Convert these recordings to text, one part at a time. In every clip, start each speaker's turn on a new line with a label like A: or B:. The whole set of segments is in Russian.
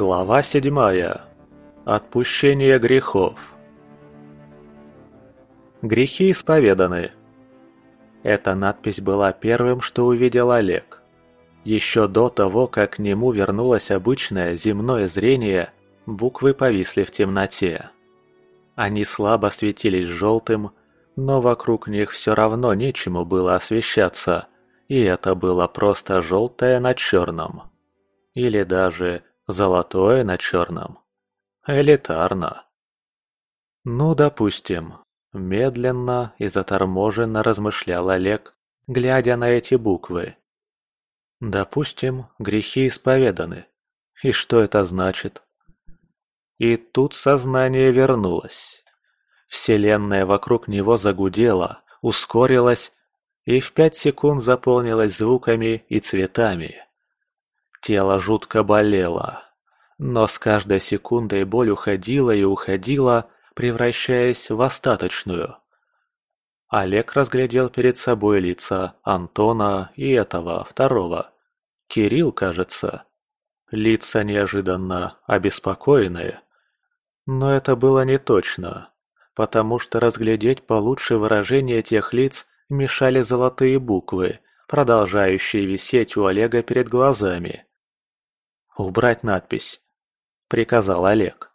A: Глава седьмая. Отпущение грехов. Грехи исповеданы. Эта надпись была первым, что увидел Олег. Еще до того, как к нему вернулось обычное земное зрение, буквы повисли в темноте. Они слабо светились желтым, но вокруг них все равно нечему было освещаться, и это было просто желтое на черном. Или даже золотое на черном. Элитарно. Ну, допустим. Медленно и заторможенно размышлял Олег, глядя на эти буквы. Допустим, грехи исповеданы. И что это значит? И тут сознание вернулось. Вселенная вокруг него загудела, ускорилась и в пять секунд заполнилась звуками и цветами. Тело жутко болело, но с каждой секундой боль уходила и уходила, превращаясь в остаточную. Олег разглядел перед собой лица Антона и этого, второго. Кирилл, кажется. Лица неожиданно обеспокоенные. Но это было не точно потому что разглядеть получше выражение тех лиц мешали золотые буквы, продолжающие висеть у Олега перед глазами. «Убрать надпись», — приказал Олег.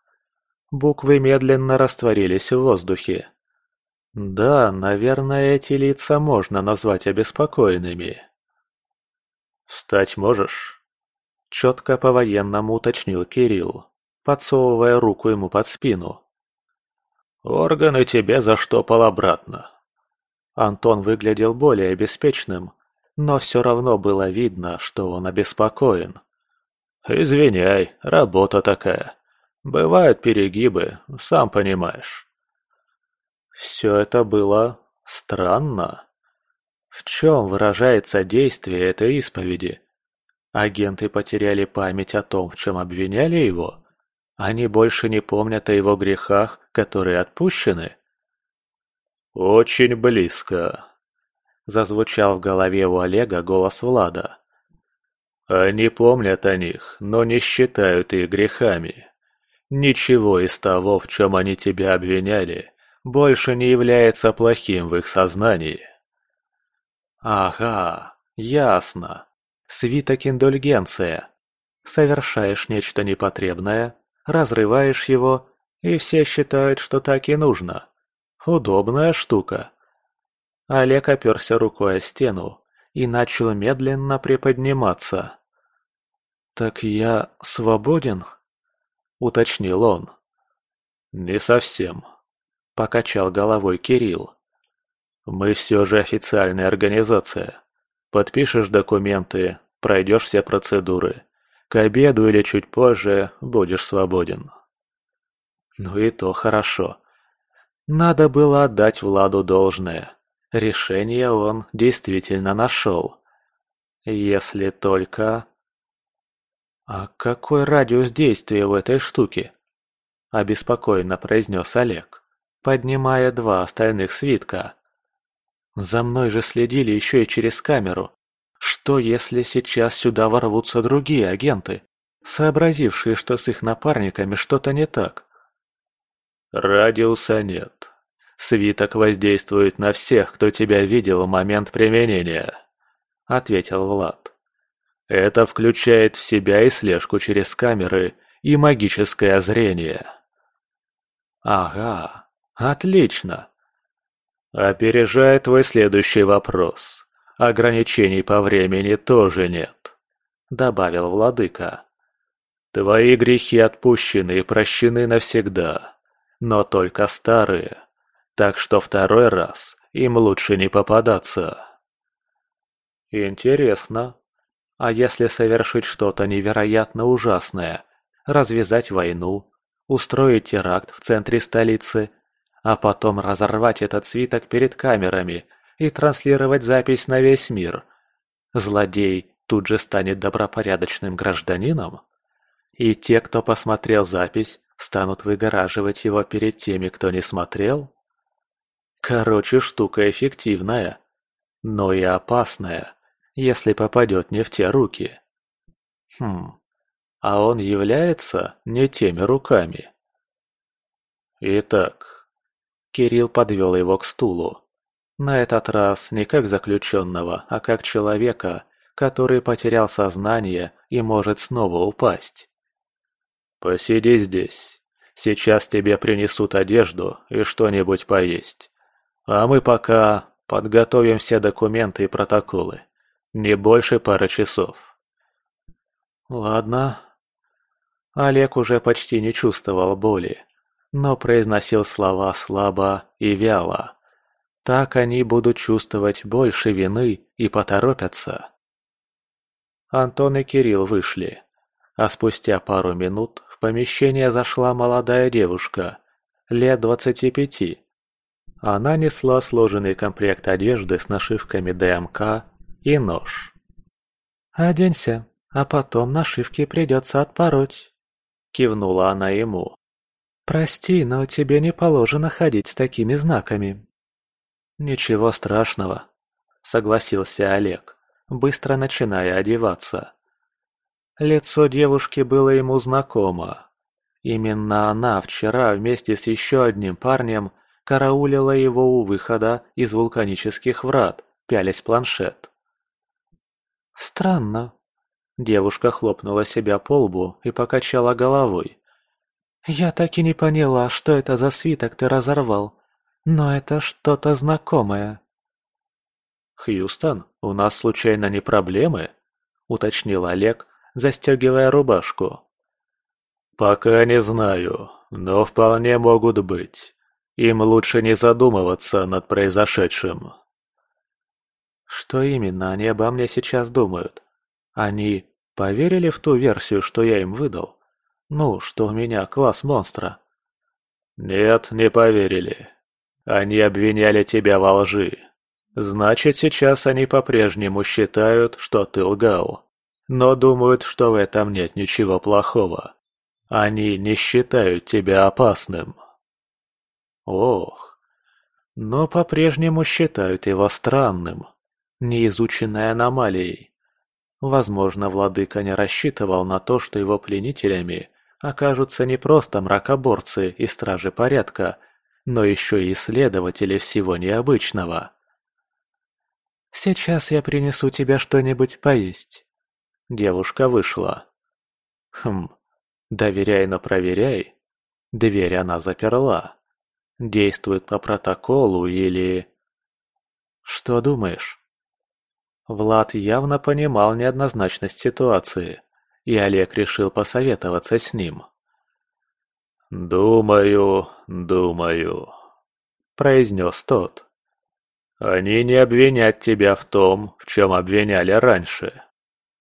A: Буквы медленно растворились в воздухе. Да, наверное, эти лица можно назвать обеспокоенными. «Встать можешь?» Четко по-военному уточнил Кирилл, подсовывая руку ему под спину. Органы тебе заштопал обратно. Антон выглядел более беспечным, но все равно было видно, что он обеспокоен. «Извиняй, работа такая. Бывают перегибы, сам понимаешь». Все это было странно. В чем выражается действие этой исповеди? Агенты потеряли память о том, в чем обвиняли его? Они больше не помнят о его грехах, которые отпущены? «Очень близко», — зазвучал в голове у Олега голос Влада. «Они помнят о них, но не считают их грехами. Ничего из того, в чем они тебя обвиняли, больше не является плохим в их сознании». «Ага, ясно. Свиток индульгенция. Совершаешь нечто непотребное, разрываешь его, и все считают, что так и нужно. Удобная штука. Олег оперся рукой о стену и начал медленно приподниматься. «Так я свободен?» — уточнил он. «Не совсем», — покачал головой Кирилл. «Мы все же официальная организация. Подпишешь документы, пройдешь все процедуры. К обеду или чуть позже будешь свободен. Ну и то хорошо. Надо было отдать Владу должное. Решение он действительно нашел. Если только... «А какой радиус действия у этой штуки?» Обеспокоенно произнес Олег, поднимая два остальных свитка. «За мной же следили еще и через камеру. Что если сейчас сюда ворвутся другие агенты, сообразившие, что с их напарниками что-то не так? Радиуса нет. Свиток воздействует на всех, кто тебя видел в момент применения, ответил Влад. Это включает в себя и слежку через камеры, и магическое зрение. Ага, отлично. Опережая твой следующий вопрос. Ограничений по времени тоже нет», — добавил владыка. «Твои грехи отпущены и прощены навсегда, но только старые, так что второй раз им лучше не попадаться». «Интересно. А если совершить что-то невероятно ужасное, развязать войну, устроить теракт в центре столицы, а потом разорвать этот свиток перед камерами и транслировать запись на весь мир. Злодей тут же станет добропорядочным гражданином? И те, кто посмотрел запись, станут выгораживать его перед теми, кто не смотрел? Короче, штука эффективная, но и опасная, если попадет не в те руки. Хм, а он является не теми руками. Итак, Кирилл подвел его к стулу. На этот раз не как заключенного, а как человека, который потерял сознание и может снова упасть. «Посиди здесь. Сейчас тебе принесут одежду и что-нибудь поесть. А мы пока подготовим все документы и протоколы. Не больше пары часов». «Ладно». Олег уже почти не чувствовал боли, но произносил слова слабо и вяло. Так они будут чувствовать больше вины и поторопятся. Антон и Кирилл вышли, а спустя пару минут в помещение зашла молодая девушка, лет двадцати пяти. Она несла сложенный комплект одежды с нашивками ДМК и нож. «Оденься, а потом нашивки придется отпороть», — кивнула она ему. «Прости, но тебе не положено ходить с такими знаками». «Ничего страшного», — согласился Олег быстро начиная одеваться. Лицо девушки было ему знакомо. Именно она вчера вместе с еще одним парнем караулила его у выхода из вулканических врат, пялясь планшет. «Странно». Девушка хлопнула себя по лбу и покачала головой. «Я так и не поняла, что это за свиток ты разорвал, но это что-то знакомое».
B: «Хьюстон, у нас случайно не проблемы?» – уточнил Олег, застегивая рубашку. «Пока не знаю, но вполне могут быть. Им лучше не задумываться над произошедшим».
A: «Что именно они обо мне сейчас думают? Они поверили в ту версию, что я им выдал? Ну, что у меня класс монстра?»
B: «Нет, не поверили. Они обвиняли тебя во лжи. Значит, сейчас они по-прежнему считают, что ты лгал. Но думают, что в этом нет ничего плохого. Они не считают тебя опасным.
A: Ох, но по-прежнему считают его странным, неизученной аномалией. Возможно, владыка не рассчитывал на то, что его пленителями окажутся не просто мракоборцы и стражи порядка, но еще и исследователи всего необычного. «Сейчас я принесу тебе что-нибудь поесть». Девушка вышла. Хм, доверяй, но проверяй. Дверь она заперла. Действует по протоколу или... Что думаешь? Влад явно понимал неоднозначность ситуации, и Олег решил посоветоваться с ним.
B: «Думаю, думаю», — произнес тот. Они не обвинят тебя в том, в чем обвиняли раньше.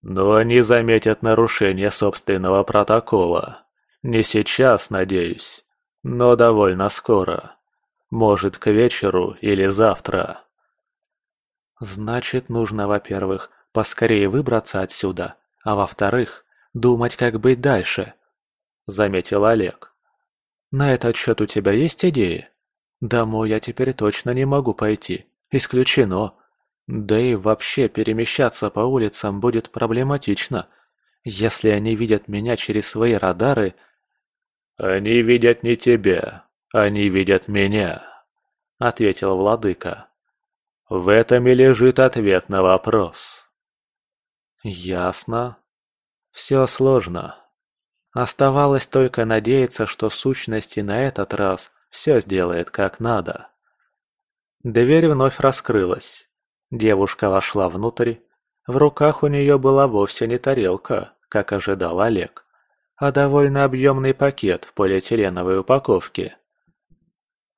B: Но они заметят нарушение собственного протокола. Не сейчас, надеюсь, но довольно скоро. Может, к вечеру или завтра.
A: Значит, нужно, во-первых, поскорее выбраться отсюда, а во-вторых, думать, как быть дальше, — заметил Олег. На этот счет у тебя есть идеи? Домой я теперь точно не могу пойти. Исключено. Да и вообще перемещаться по улицам будет проблематично, если они видят меня через свои радары.
B: «Они видят не тебя, они видят меня», — ответил владыка. «В этом и лежит ответ на вопрос».
A: «Ясно. Все сложно. Оставалось только надеяться, что сущности на этот раз все сделает как надо». Дверь вновь раскрылась. Девушка вошла внутрь. В руках у нее была вовсе не тарелка, как ожидал Олег, а довольно объемный пакет в полиэтиленовой упаковке.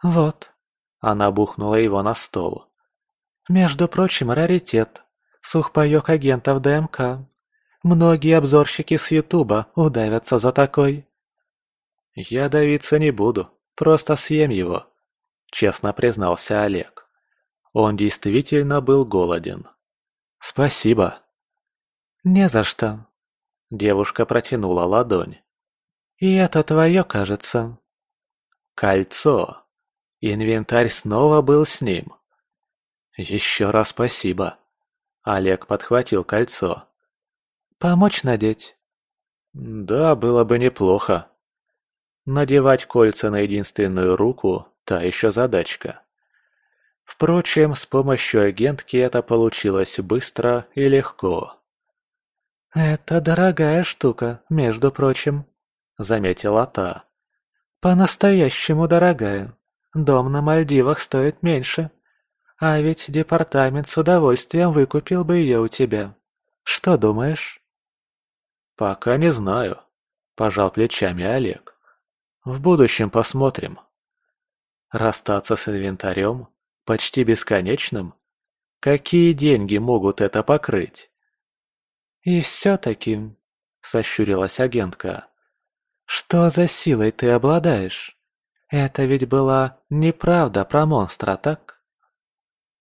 A: «Вот», — она бухнула его на стол. «Между прочим, раритет. Сухпайок агентов ДМК. Многие обзорщики с Ютуба удавятся за такой». «Я давиться не буду, просто съем его», честно признался Олег. Он действительно был голоден. «Спасибо». «Не за что». Девушка протянула ладонь. «И это твое, кажется». «Кольцо». Инвентарь снова был с ним. «Еще раз спасибо». Олег подхватил кольцо. «Помочь надеть?» Да, было бы неплохо. Надевать кольца на единственную руку – та еще задачка. Впрочем, с помощью агентки это получилось быстро и легко. «Это дорогая штука, между прочим», — заметила та. «По-настоящему дорогая. Дом на Мальдивах стоит меньше. А ведь департамент с удовольствием выкупил бы ее у тебя. Что думаешь?» «Пока не знаю», — пожал плечами Олег. «В будущем посмотрим». Расстаться с инвентарем? Почти бесконечным? Какие деньги могут это покрыть? «И все-таки», — сощурилась агентка, — «что за силой ты обладаешь? Это ведь была неправда про монстра, так?»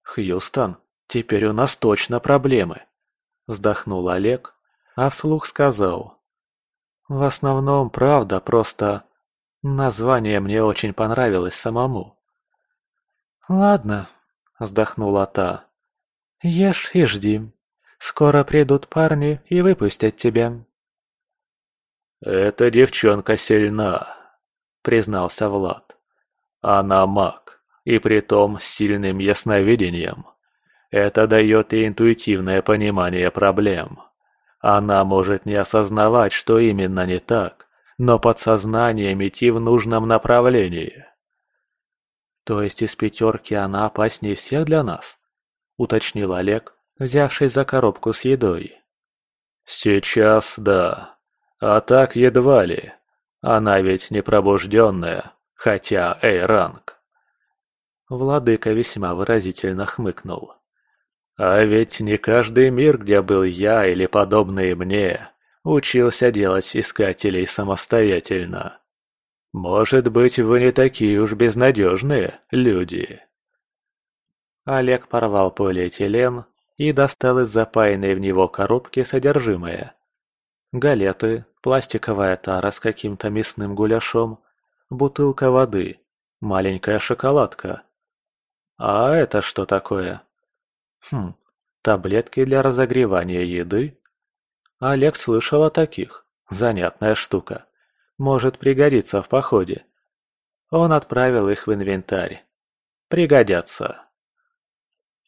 A: «Хьюстон, теперь у нас точно проблемы», — вздохнул Олег, а вслух сказал. «В основном правда, просто название мне очень понравилось самому». «Ладно», — вздохнула та, — «ешь и жди». Скоро придут парни и выпустят тебя».
B: «Эта девчонка сильна», — признался Влад. «Она маг, и притом с сильным ясновидением. Это дает ей интуитивное понимание проблем. Она может не осознавать, что именно не так, но подсознанием идти в нужном направлении».
A: «То есть из пятерки она опаснее всех для нас?» — уточнил Олег, взявшись за коробку с едой.
B: «Сейчас да. А так едва ли. Она ведь не пробужденная, хотя Эй-ранг».
A: Владыка весьма выразительно хмыкнул.
B: «А ведь не каждый мир, где был я или подобные мне, учился делать искателей самостоятельно. Может быть, вы не такие уж безнадежные люди?»
A: Олег порвал полиэтилен и достал из запаянной в него коробки содержимое. Галеты, пластиковая тара с каким-то мясным гуляшом, бутылка воды, маленькая шоколадка. А это что такое? Хм, таблетки для разогревания еды? Олег слышал о таких. Занятная штука. Может пригодиться в походе. Он отправил их в инвентарь. Пригодятся.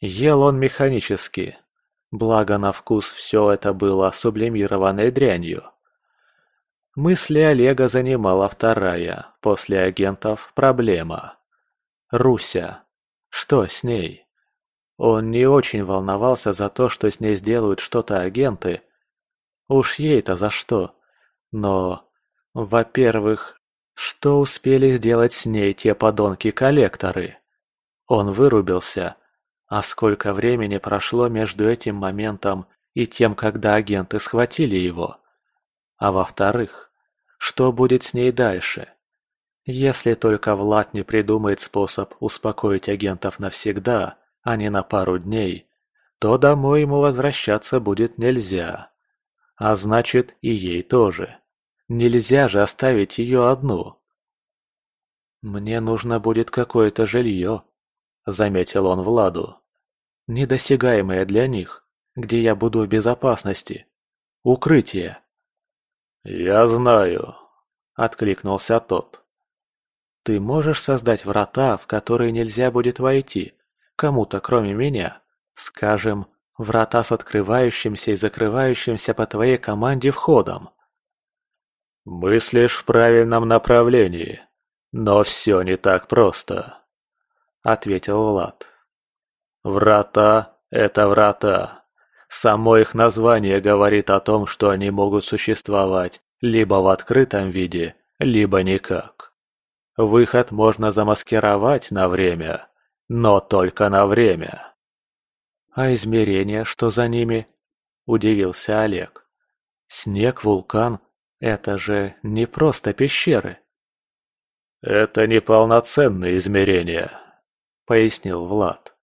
A: Ел он механически. Благо на вкус все это было сублимированной дрянью. Мысли Олега занимала вторая, после агентов, проблема. Руся. Что с ней? Он не очень волновался за то, что с ней сделают что-то агенты. Уж ей-то за что. Но, во-первых, что успели сделать с ней те подонки-коллекторы? Он вырубился, а сколько времени прошло между этим моментом и тем, когда агенты схватили его? А во-вторых, что будет с ней дальше? Если только Влад не придумает способ успокоить агентов навсегда, а не на пару дней, то домой ему возвращаться будет нельзя. А значит, и ей тоже. Нельзя же оставить ее одну. «Мне нужно будет какое-то жилье», — заметил он Владу. «Недосягаемое для них, где я буду в безопасности. Укрытие».
B: «Я знаю», — откликнулся тот.
A: «Ты можешь создать врата, в которые нельзя будет войти, кому-то кроме меня? Скажем, врата с открывающимся и закрывающимся по твоей команде входом?»
B: «Мыслишь в правильном направлении, но все не так просто», — ответил Влад. Врата – это врата. Само их название говорит о том, что они могут существовать либо в открытом виде, либо никак. Выход можно замаскировать на время, но только на время.
A: «А измерения, что за ними?» – удивился Олег. «Снег, вулкан – это же не просто пещеры».
B: «Это неполноценные измерения», – пояснил Влад.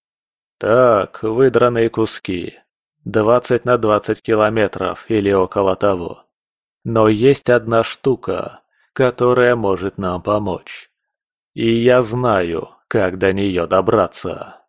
B: Так, выдранные куски. Двадцать на двадцать километров или около того. Но есть одна штука, которая может нам помочь. И я знаю, как до нее добраться.